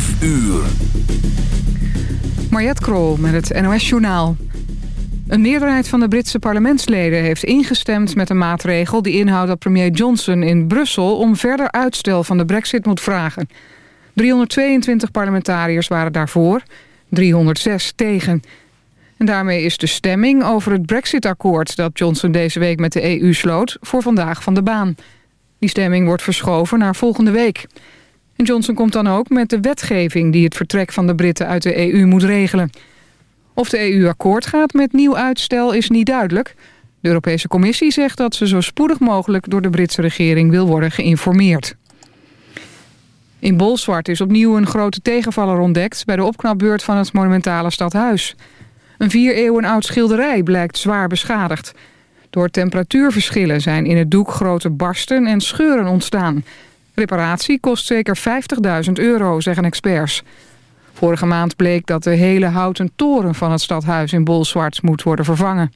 5 uur. Mariette Krol met het NOS Journaal. Een meerderheid van de Britse parlementsleden heeft ingestemd met een maatregel... die inhoudt dat premier Johnson in Brussel om verder uitstel van de brexit moet vragen. 322 parlementariërs waren daarvoor, 306 tegen. En daarmee is de stemming over het brexit-akkoord... dat Johnson deze week met de EU sloot, voor vandaag van de baan. Die stemming wordt verschoven naar volgende week. Johnson komt dan ook met de wetgeving... die het vertrek van de Britten uit de EU moet regelen. Of de EU akkoord gaat met nieuw uitstel is niet duidelijk. De Europese Commissie zegt dat ze zo spoedig mogelijk... door de Britse regering wil worden geïnformeerd. In Bolsward is opnieuw een grote tegenvaller ontdekt... bij de opknapbeurt van het monumentale stadhuis. Een vier eeuwen oud schilderij blijkt zwaar beschadigd. Door temperatuurverschillen zijn in het doek grote barsten en scheuren ontstaan. Reparatie kost zeker 50.000 euro, zeggen experts. Vorige maand bleek dat de hele houten toren van het stadhuis in Bolsward moet worden vervangen.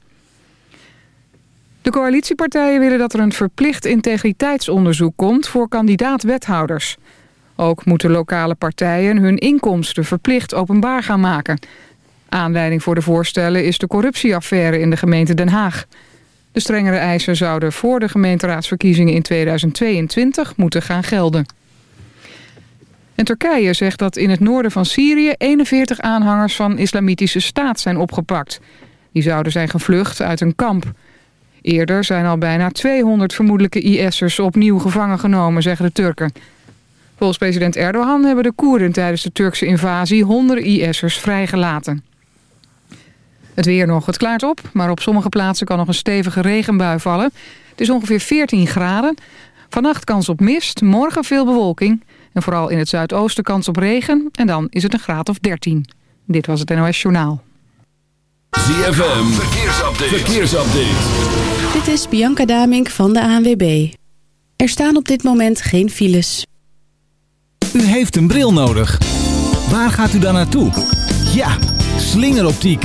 De coalitiepartijen willen dat er een verplicht integriteitsonderzoek komt voor kandidaat-wethouders. Ook moeten lokale partijen hun inkomsten verplicht openbaar gaan maken. Aanleiding voor de voorstellen is de corruptieaffaire in de gemeente Den Haag. De strengere eisen zouden voor de gemeenteraadsverkiezingen in 2022 moeten gaan gelden. En Turkije zegt dat in het noorden van Syrië 41 aanhangers van islamitische staat zijn opgepakt. Die zouden zijn gevlucht uit een kamp. Eerder zijn al bijna 200 vermoedelijke IS'ers opnieuw gevangen genomen, zeggen de Turken. Volgens president Erdogan hebben de Koerden tijdens de Turkse invasie honderden IS'ers vrijgelaten. Het weer nog. Het klaart op, maar op sommige plaatsen kan nog een stevige regenbui vallen. Het is ongeveer 14 graden. Vannacht kans op mist, morgen veel bewolking. En vooral in het zuidoosten kans op regen. En dan is het een graad of 13. Dit was het NOS Journaal. ZFM, verkeersupdate. verkeersupdate. Dit is Bianca Damink van de ANWB. Er staan op dit moment geen files. U heeft een bril nodig. Waar gaat u dan naartoe? Ja, slingeroptiek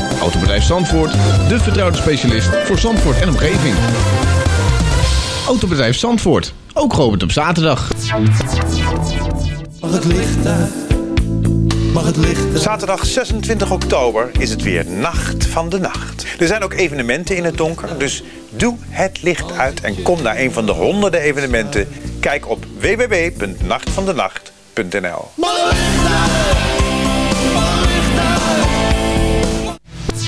Autobedrijf Zandvoort, de vertrouwde specialist voor Zandvoort en omgeving. Autobedrijf Zandvoort, ook geopend op zaterdag. Mag het licht uit? Mag het licht uit? Zaterdag 26 oktober is het weer Nacht van de Nacht. Er zijn ook evenementen in het donker, dus doe het licht uit en kom naar een van de honderden evenementen. Kijk op www.nachtvandenacht.nl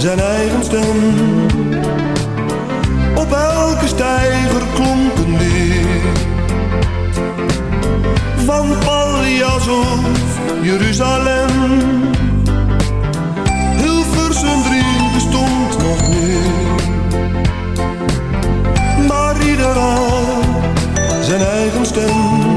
zijn eigen stem. Op elke stijger klonk een neer. Van Pallias of Jeruzalem. zo'n drie bestond nog meer. Maar ieder zijn eigen stem.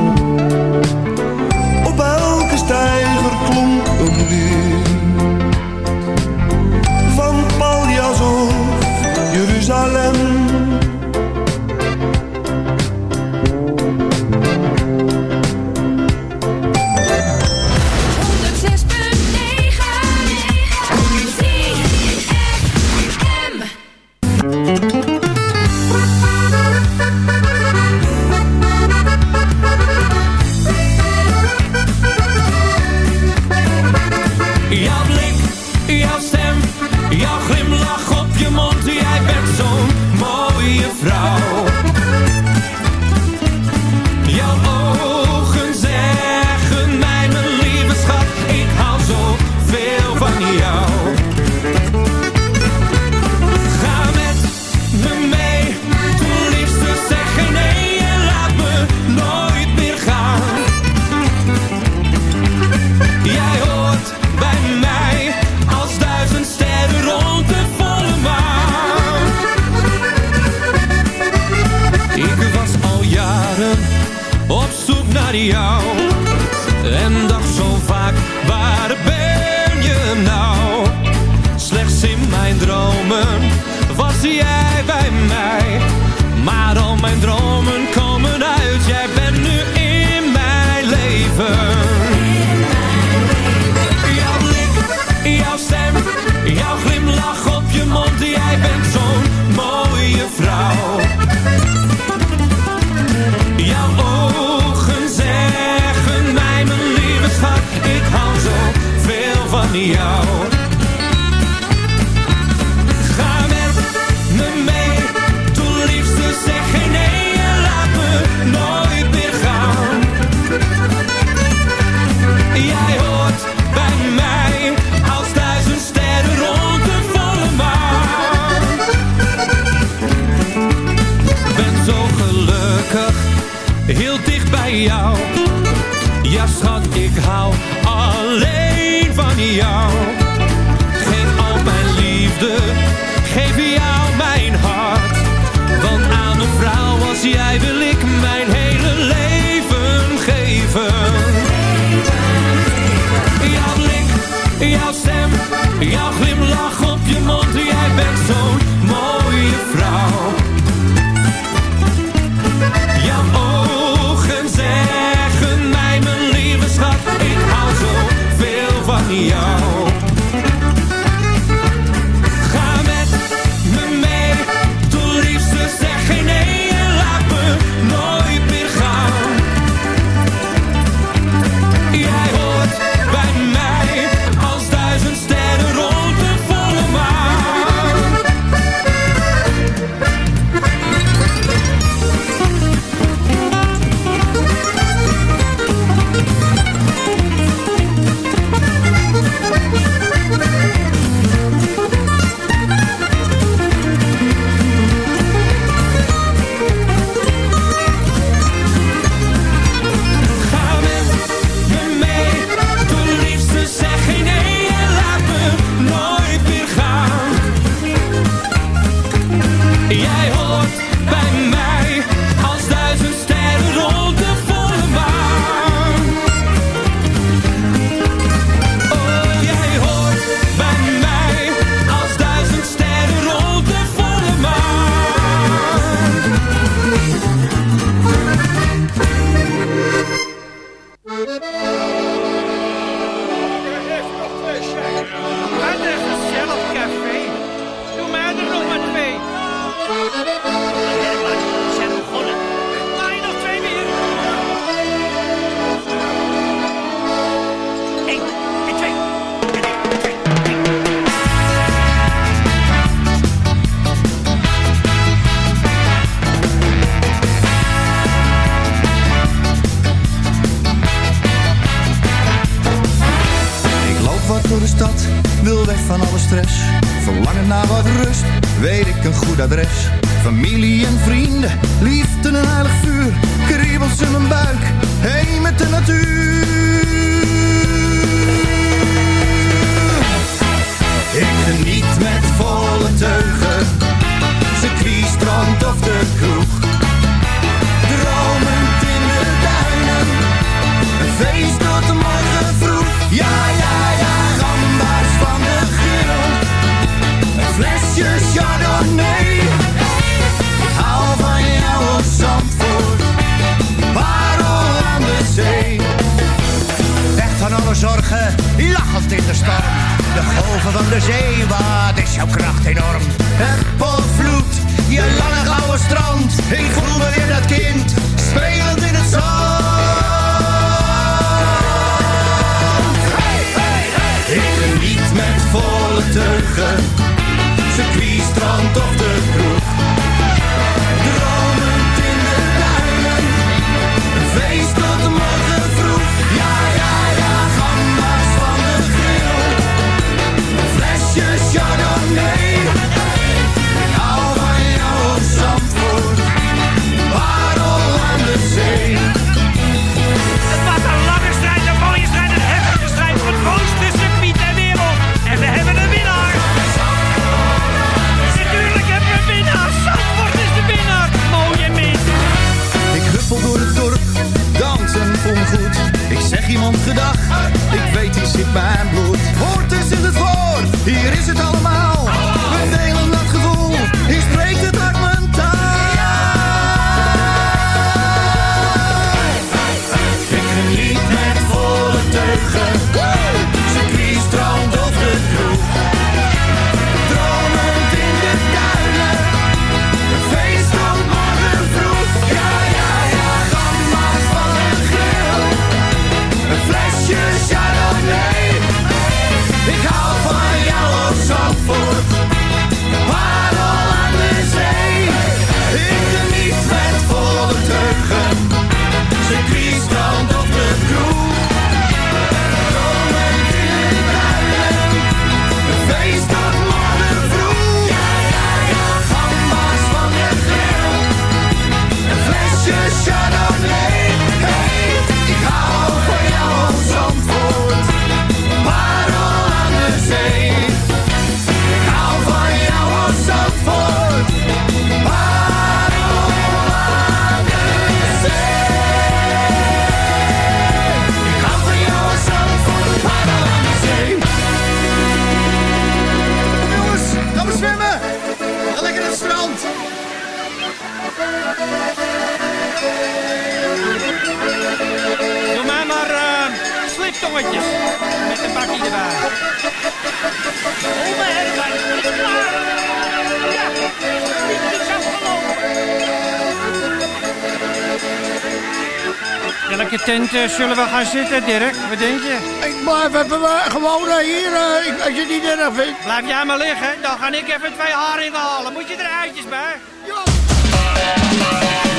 Welke tent eh, zullen we gaan zitten, Dirk? Wat denk je? Ik blijf even eh, gewoon eh, hier, ik- als je het niet erg vindt. Blijf jij maar liggen, dan ga ik even twee haringen halen. Moet je er uitjes bij?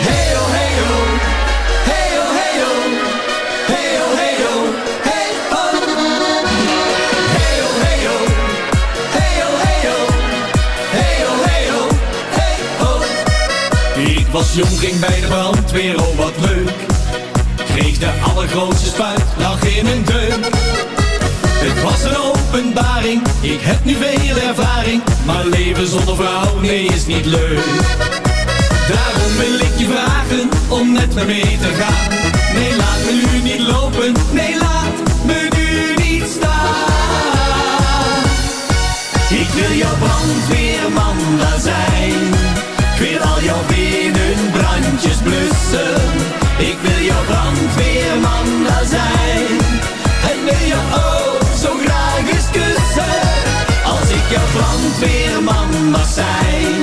Heyo, heyo, heyo, heyo, heyo, heyo, hey ho. Heyo, heyo, heyo, heyo, heyo, heyo, hey ho. Ik was jong, ging bij de brandweer, oh wat leuk. De allergrootste spuit, lag in een deuk. Het was een openbaring, ik heb nu veel ervaring. Maar leven zonder vrouw, nee is niet leuk. Daarom wil ik je vragen om met me mee te gaan. Nee, laat me nu niet lopen, nee, laat me nu niet staan. Ik wil jouw brandweerman daar zijn. Ik wil al jouw binnenbrandjes blussen. Ik wil jouw brandweerman daar zijn. En wil je ook zo graag eens kussen. Als ik jouw brandweerman mag zijn,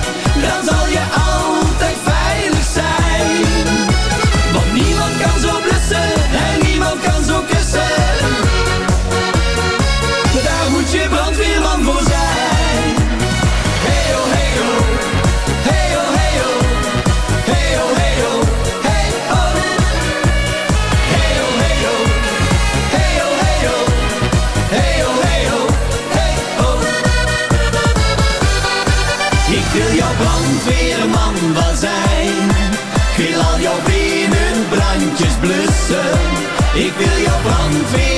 Ik wil jouw brandweerman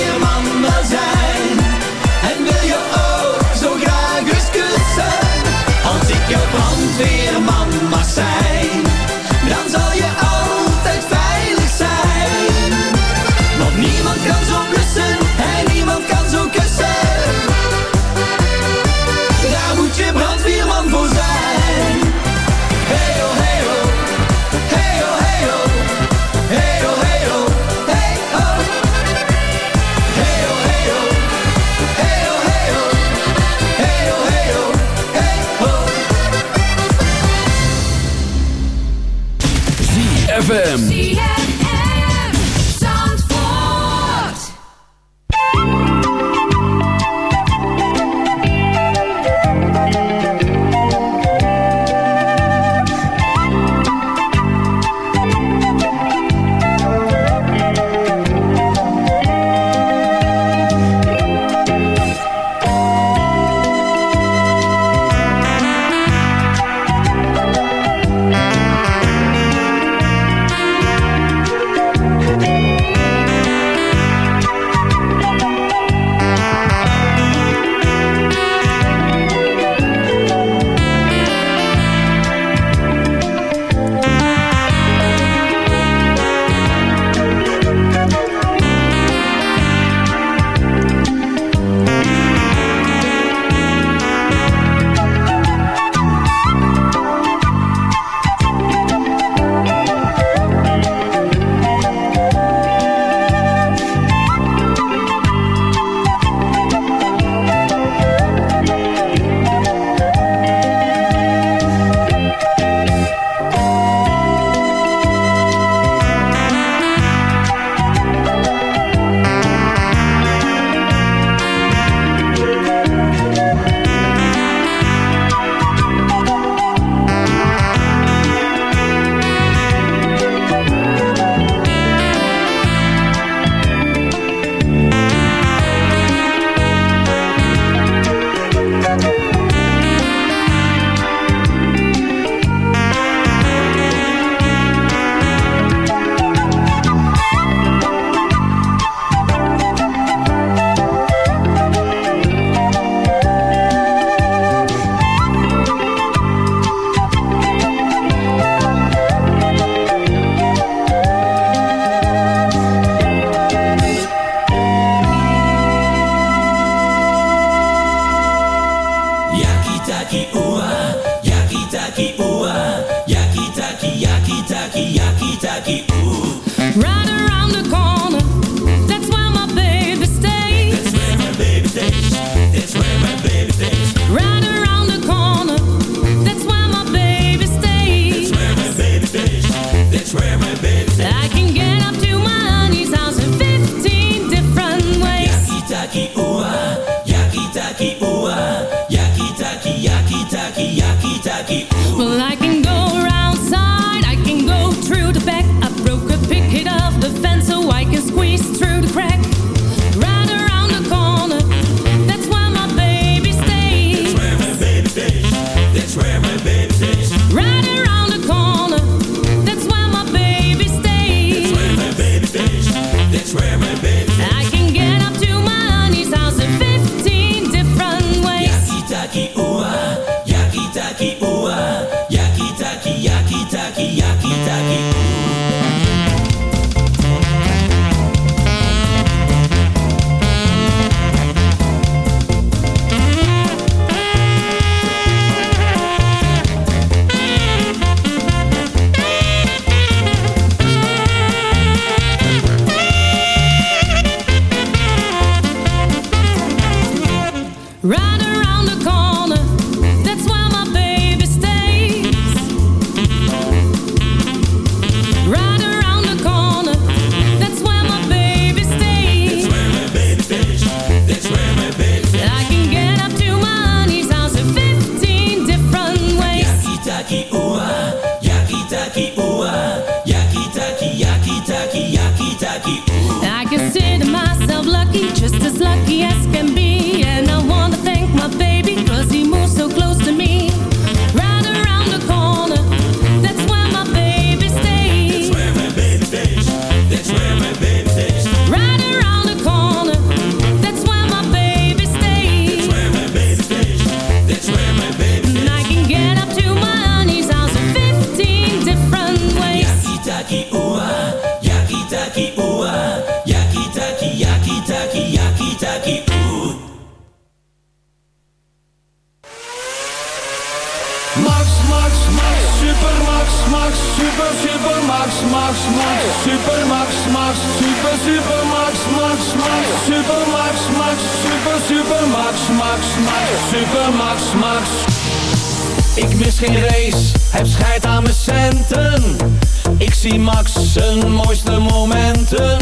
Max zijn mooiste momenten.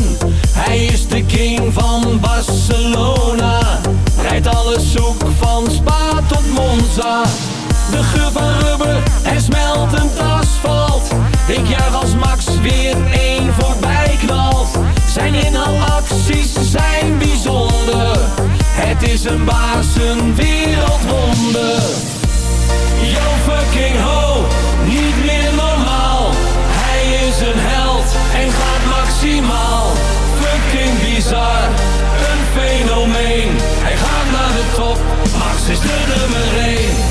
Hij is de king van Barcelona. Rijdt alles zoek van Spa tot Monza. De geur van en smeltend asfalt. Ik juich als Max weer één voorbij knalt. Zijn inhaalacties zijn bijzonder. Het is een baas, een wereldwonder. Yo fucking ho, niet meer normaal is een held en gaat maximaal. Fucking bizar, een fenomeen. Hij gaat naar de top, Max is de nummer 1.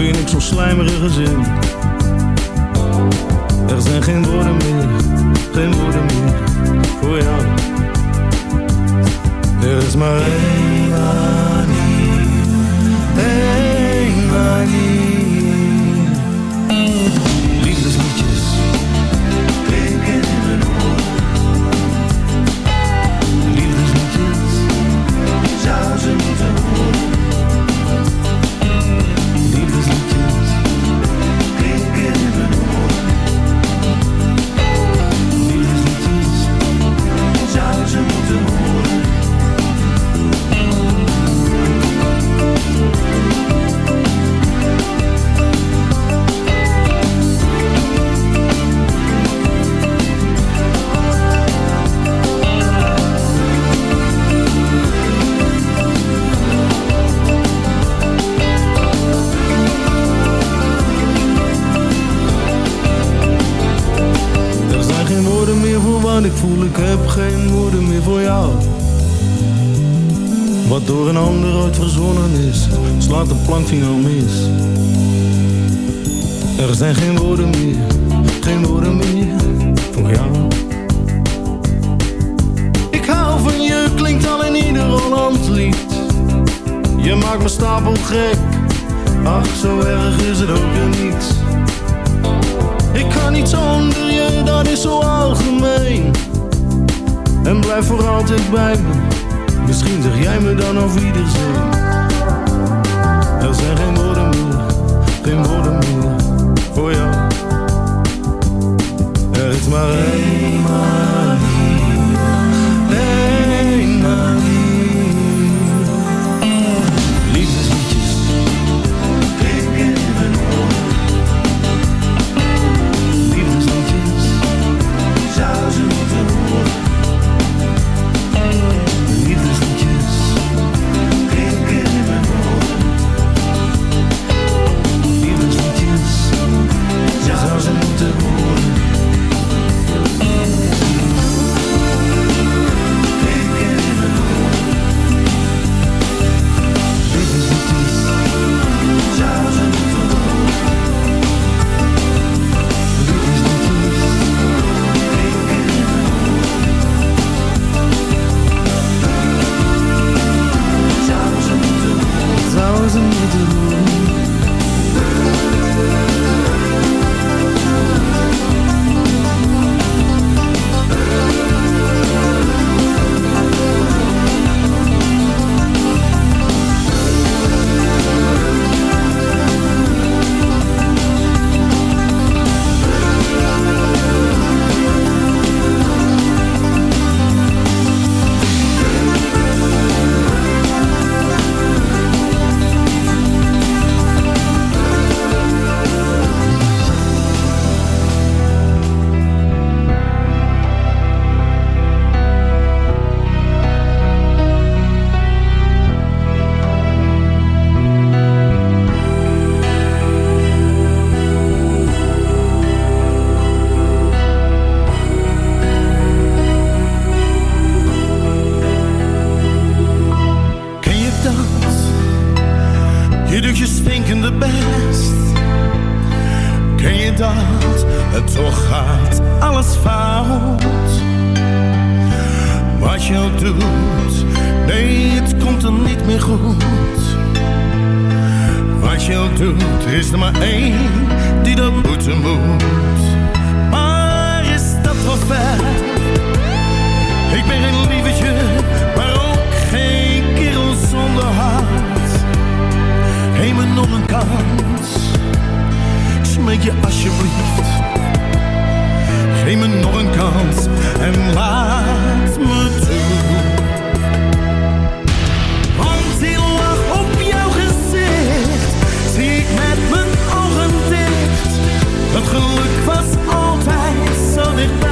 vind ik zo'n slijmerige zin. Er zijn geen woorden meer, geen woorden meer voor jou. Er is maar één slaat de plank finaal mis. Er zijn geen woorden meer, geen woorden meer voor jou. Ik hou van je, klinkt al in ieder Holland lied. Je maakt me stapel gek, ach zo erg is het ook weer niet. Ik kan niet zonder je, dat is zo algemeen. En blijf voor altijd bij me. Misschien zeg jij me dan over iedereen. Er zijn geen woorden meer, geen woorden meer voor jou. Er is maar één Je doet je stinkende best. Ken je dat? En toch gaat alles fout. je ook doet, nee, het komt er niet meer goed. Wat je doet, is er maar één die dat moeten moet. Maar is dat wel ver? Ik ben geen lievertje, Geef me nog een kans, smeek je alsjeblieft. Geef me nog een kans en laat me toe. Want die lach op jouw gezicht zie ik met mijn ogen dicht. Het geluk was altijd zo dichtbij.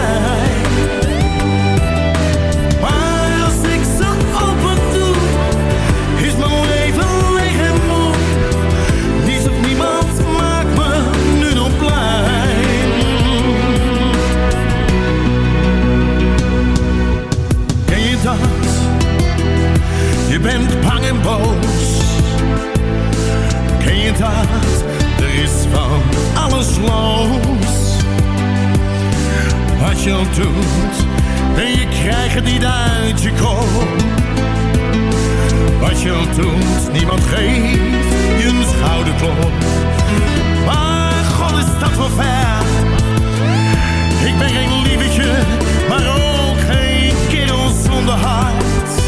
Boos. Ken je dat? Er is van alles los. Wat je ook doet, en je krijgt het niet uit je kop. Wat je ook doet, niemand geeft je een schouderklop. Maar god is dat wel ver. Ik ben geen lievertje, maar ook geen kerel zonder hart.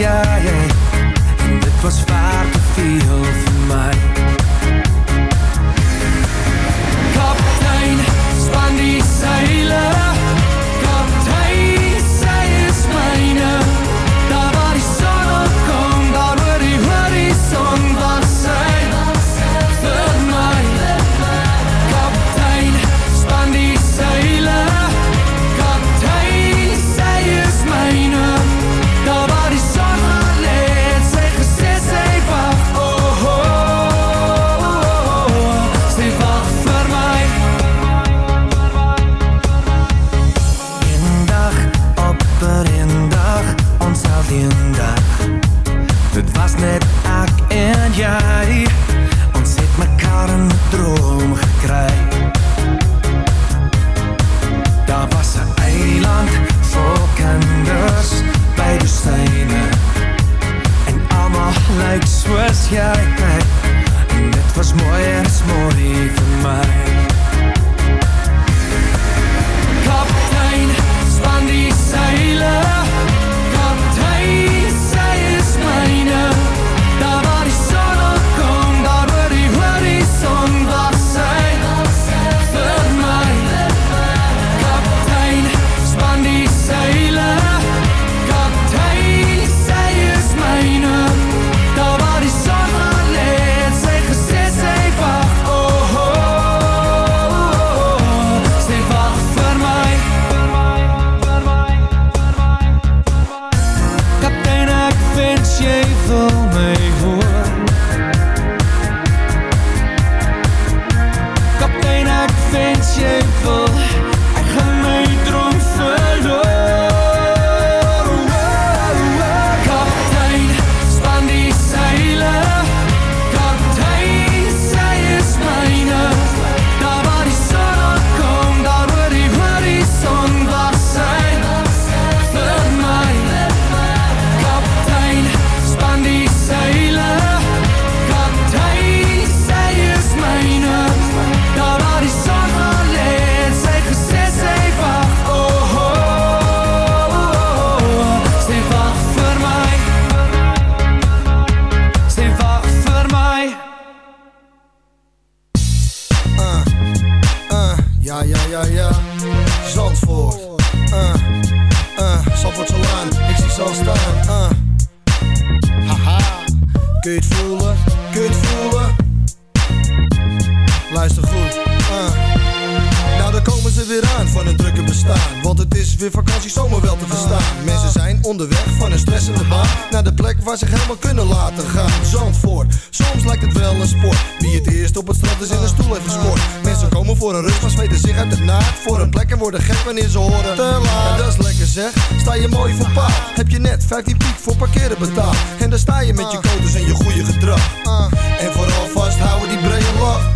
yeah, yeah. De geppen wanneer ze horen te laat. En dat is lekker zeg, sta je mooi voor pa. Heb je net 15 piek voor parkeren betaald. En daar sta je met je ah. codes en je goede gedrag. Ah. En vooral vasthouden die brede lach.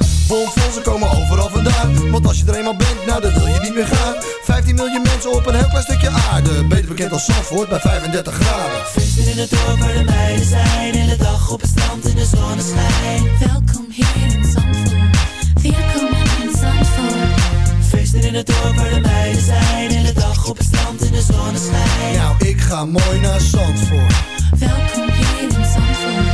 ze komen overal vandaan. Want als je er eenmaal bent, nou dan wil je niet meer gaan. 15 miljoen mensen op een heel klein stukje aarde. Beter bekend als Zandvoort bij 35 graden. Vissen in het dorp waar de meiden zijn. In de dag op het strand in de zonneschijn. voor de meiden zijn In de dag op het strand in de zonneschijn. Nou, ik ga mooi naar Zandvoort. Welkom hier in Zandvoort.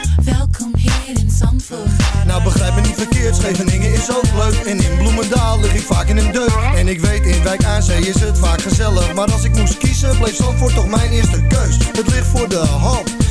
Welkom hier in Zandvoort. Nou begrijp me niet verkeerd, Scheveningen is ook leuk. En in Bloemendaal lig ik vaak in een deuk En ik weet, in Wijk aan Zee is het vaak gezellig. Maar als ik moest kiezen, bleef Zandvoort toch mijn eerste keus. Het ligt voor de hand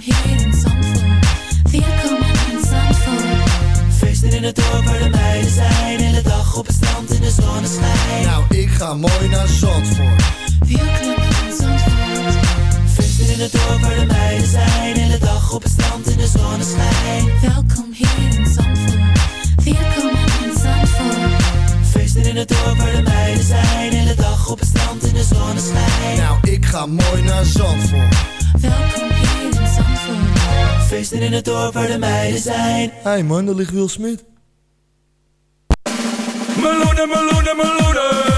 hier in Zandvoort. Welkom in Zandvoort. Feesten in het dorp waar de meiden zijn. Hele dag op het strand in de zonneschijn. Nou, ik ga mooi naar Zandvoort Welkom in Zandvoort. Feesten in het dorp waar de meiden zijn. Hele dag op het strand in de zonneschijn. Welkom hier in Zandvoort. Welkom in Zandvoort. Feesten in het dorp waar de meiden zijn. Hele dag op het strand in de zonneschijn. Nou, ik ga mooi naar Zandvoort Welkom hier in Zandvoort. Feesten in het dorp waar de meiden zijn. Hé hey man, daar ligt Will Smith Meloenen, meloenen, meloenen. Meloenen,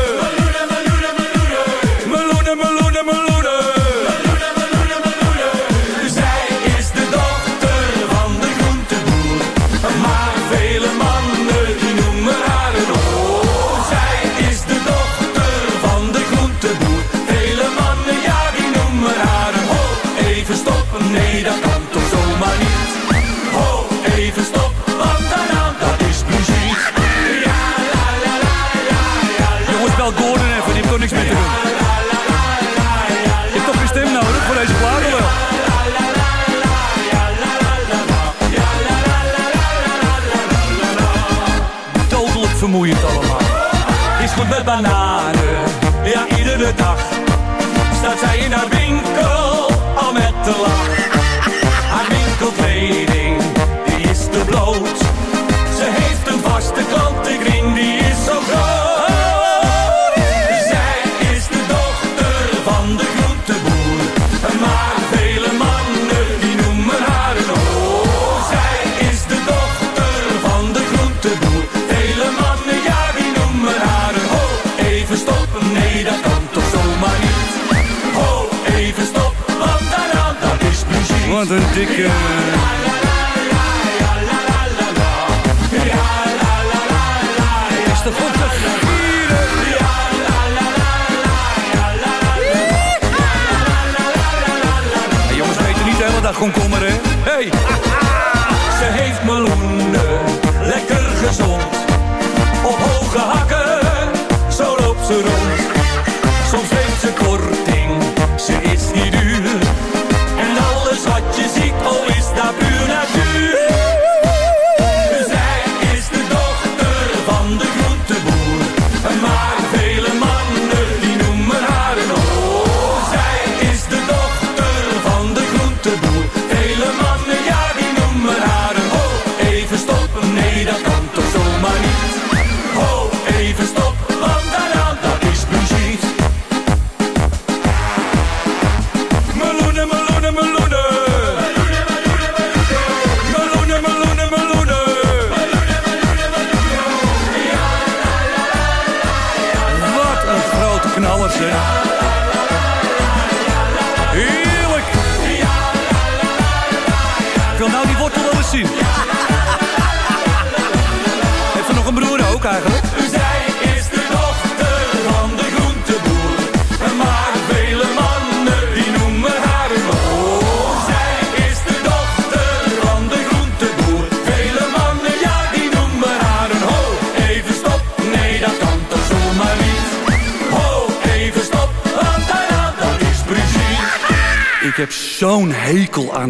iedere dag. Staat zij in haar winkel, al met de lach. Wat een dikke... Is toch goed te gieren? Jongens weten niet de hele dag komkommer, hè? Hey!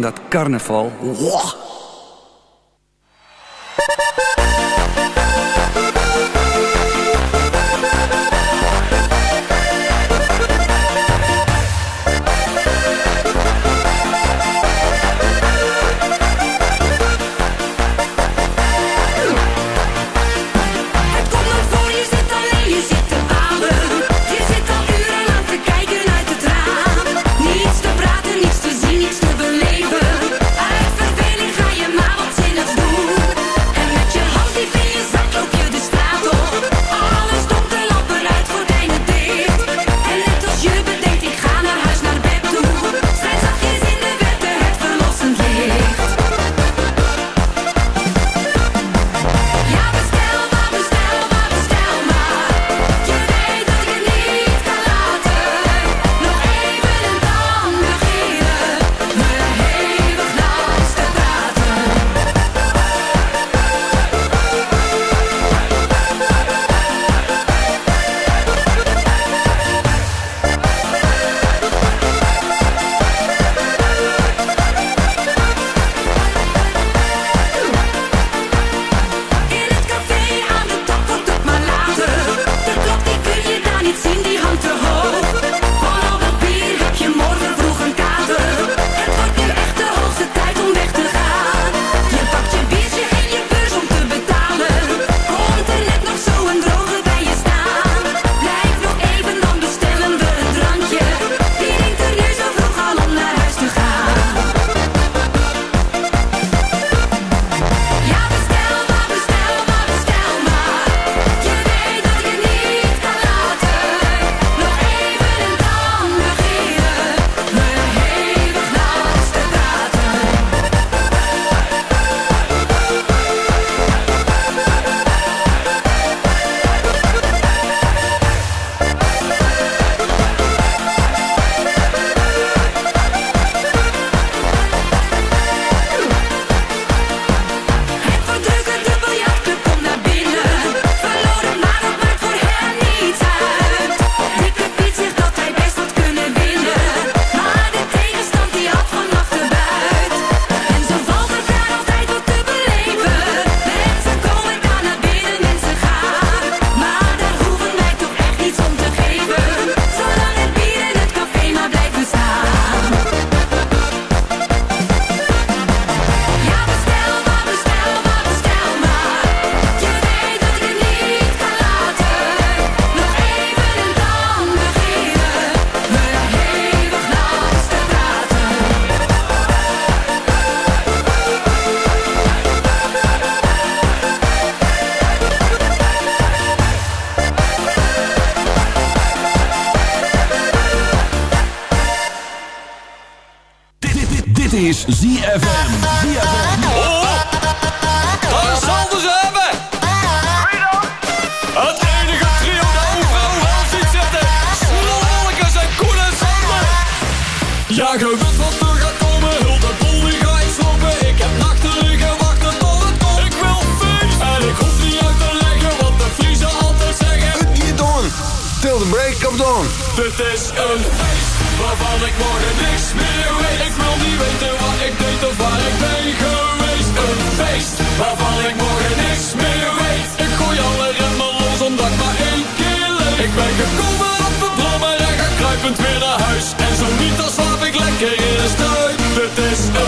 aan dat carnaval.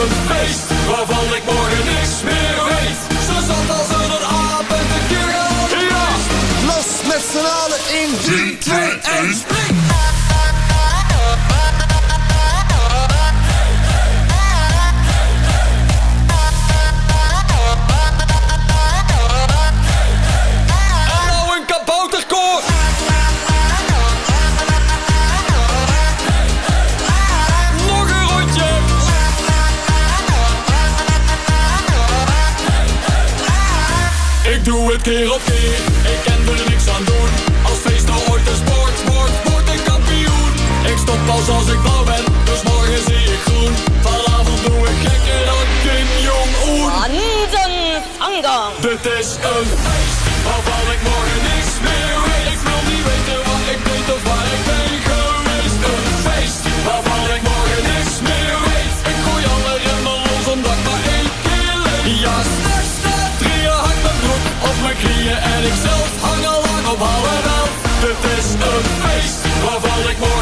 Een feest waarvan ik morgen niks meer weet. Ze zat als een aap en de keer Ja, los met z'n allen in 3, 2, 1, het keer op. Ik kan er niks aan doen. Als feest nou ooit een sport wordt, word ik kampioen. Ik stop pas als ik blauw ben, dus morgen zie ik groen. Vanavond doe ik gekker dan Kim Jong-un. Dit is een feest. knieën en ik zelf hang al lang op halen wel. Dit is een feest waarvan ik morgen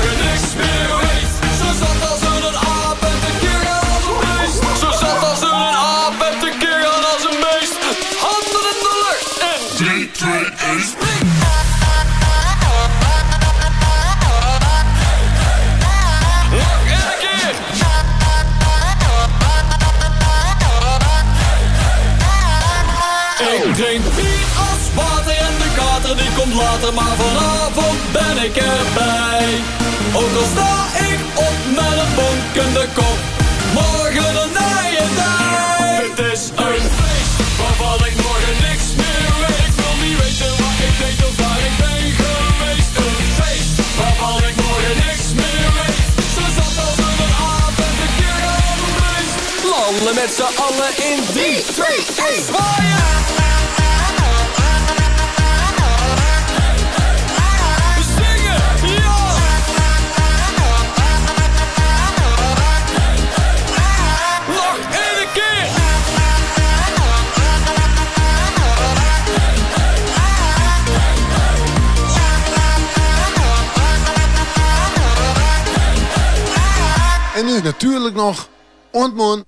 later, maar vanavond ben ik erbij. Ook al sta ik op met een bonkende kop, morgen een nije tijd. Het is een feest waarvan ik morgen niks meer weet. Ik wil niet weten wat ik deed of waar ik ben geweest. Een feest waarvan ik morgen niks meer weet. Zo zat als een aap en de keer geweest. Landen met z'n allen in 3, 2, 1, zwaaien! Natuurlijk nog Ontmoen.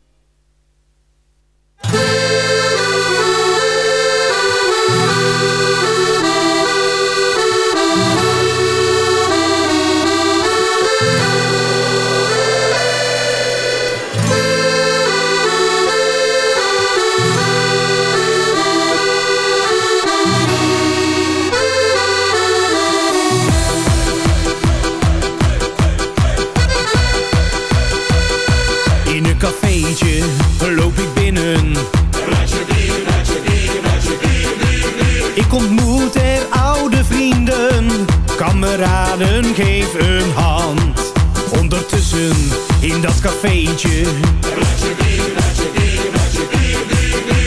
Ondertussen in dat cafeetje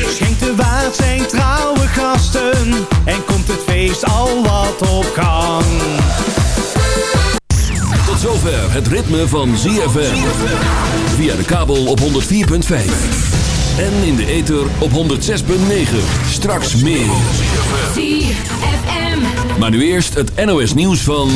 schenkt de waard zijn trouwe gasten en komt het feest al wat op gang. Tot zover het ritme van ZFM. Via de kabel op 104.5. En in de ether op 106.9. Straks meer. ZFM. Maar nu eerst het NOS nieuws van...